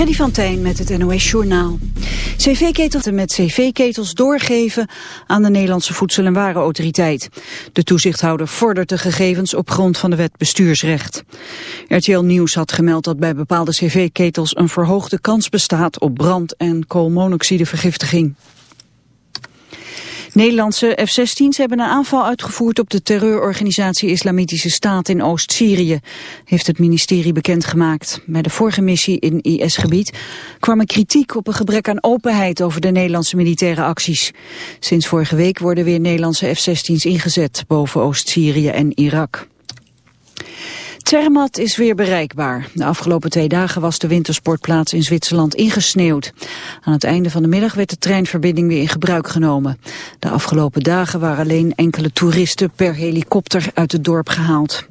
Freddy van Tijn met het NOS Journaal. CV-ketels met cv-ketels doorgeven aan de Nederlandse Voedsel- en Warenautoriteit. De toezichthouder vordert de gegevens op grond van de wet bestuursrecht. RTL Nieuws had gemeld dat bij bepaalde cv-ketels een verhoogde kans bestaat op brand- en koolmonoxidevergiftiging. Nederlandse F-16's hebben een aanval uitgevoerd op de terreurorganisatie Islamitische Staat in Oost-Syrië, heeft het ministerie bekendgemaakt. Bij de vorige missie in IS-gebied kwam er kritiek op een gebrek aan openheid over de Nederlandse militaire acties. Sinds vorige week worden weer Nederlandse F-16's ingezet boven Oost-Syrië en Irak. Zermatt is weer bereikbaar. De afgelopen twee dagen was de wintersportplaats in Zwitserland ingesneeuwd. Aan het einde van de middag werd de treinverbinding weer in gebruik genomen. De afgelopen dagen waren alleen enkele toeristen per helikopter uit het dorp gehaald.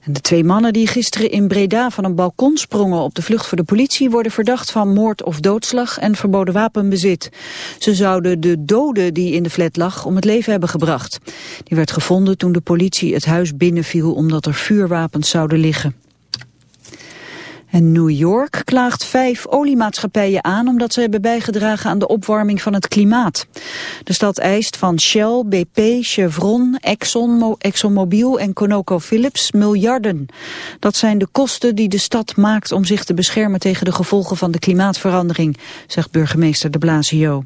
En de twee mannen die gisteren in Breda van een balkon sprongen op de vlucht voor de politie worden verdacht van moord of doodslag en verboden wapenbezit. Ze zouden de dode die in de flat lag om het leven hebben gebracht. Die werd gevonden toen de politie het huis binnenviel omdat er vuurwapens zouden liggen. En New York klaagt vijf oliemaatschappijen aan omdat ze hebben bijgedragen aan de opwarming van het klimaat. De stad eist van Shell, BP, Chevron, Exxon, ExxonMobil en ConocoPhillips miljarden. Dat zijn de kosten die de stad maakt om zich te beschermen tegen de gevolgen van de klimaatverandering, zegt burgemeester de Blasio.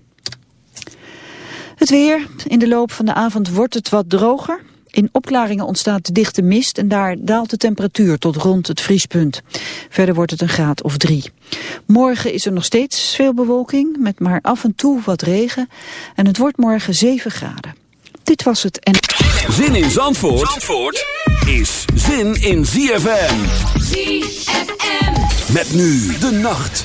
Het weer. In de loop van de avond wordt het wat droger. In opklaringen ontstaat dichte mist en daar daalt de temperatuur tot rond het vriespunt. Verder wordt het een graad of drie. Morgen is er nog steeds veel bewolking met maar af en toe wat regen. En het wordt morgen 7 graden. Dit was het en... Zin in Zandvoort, Zandvoort is zin in ZFM. ZFM. Met nu de nacht.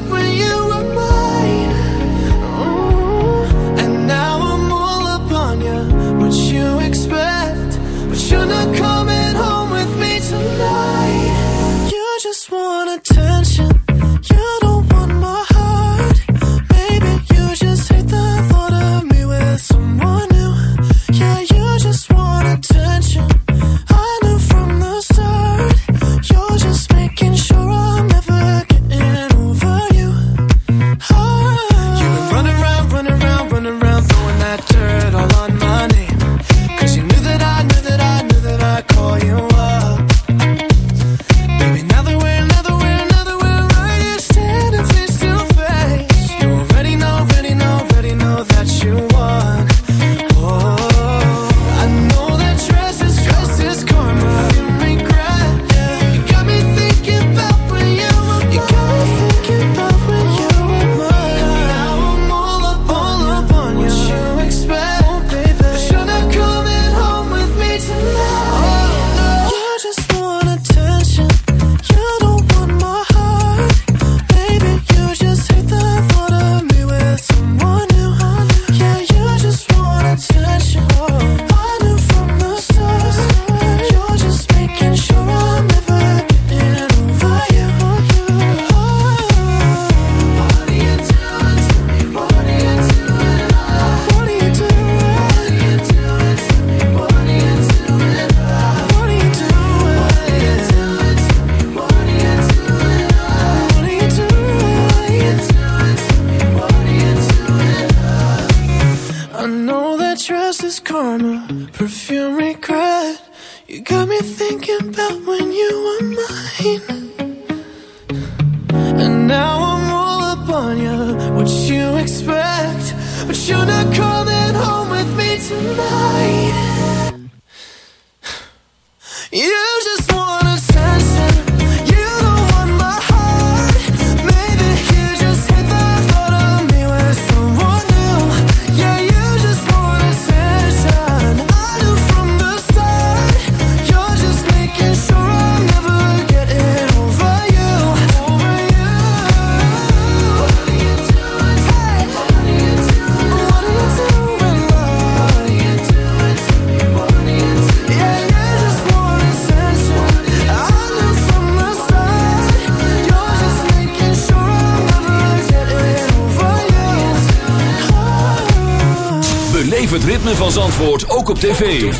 tv.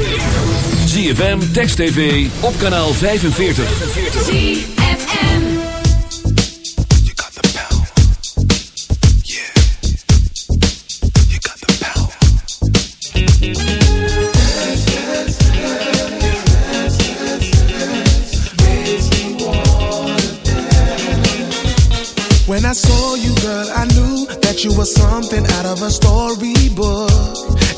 ZFM, Text TV, op kanaal 45. ZFM. You got the power. Yeah. You got the power. Dance, dance. When I saw you, girl, I knew that you were something out of a storybook.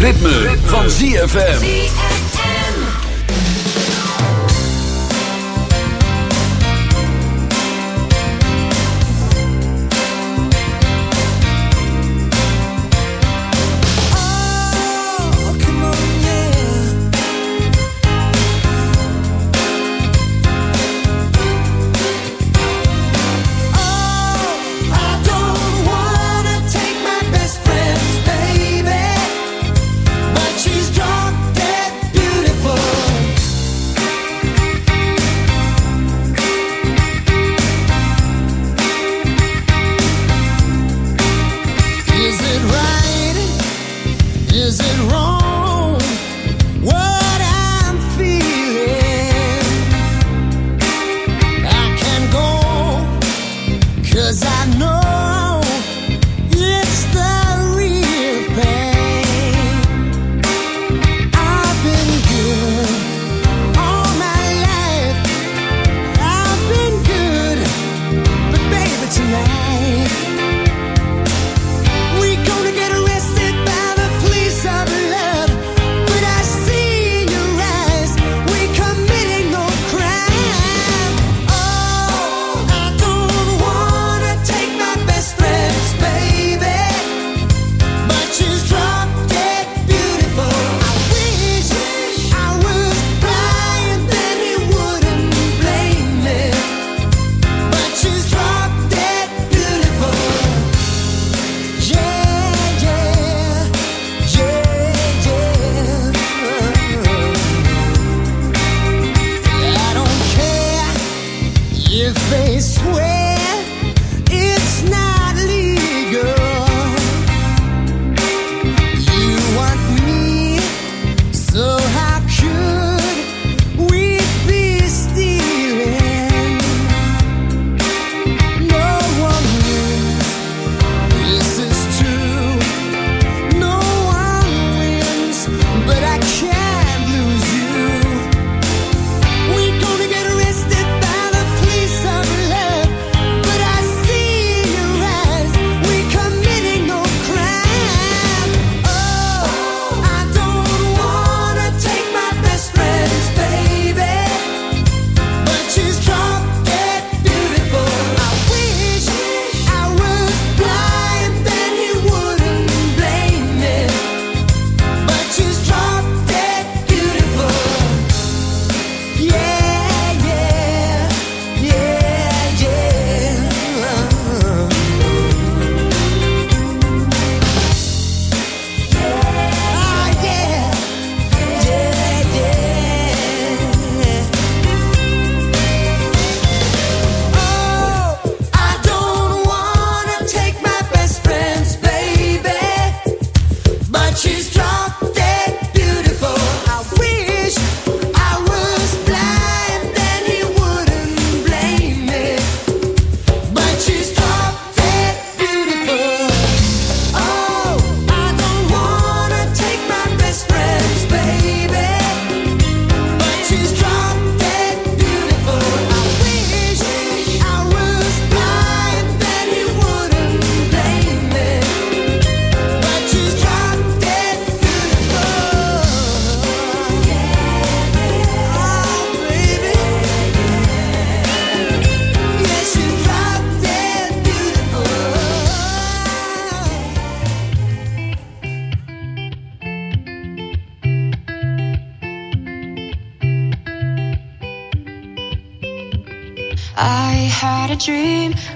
ritme, van ZFM.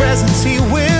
presence he will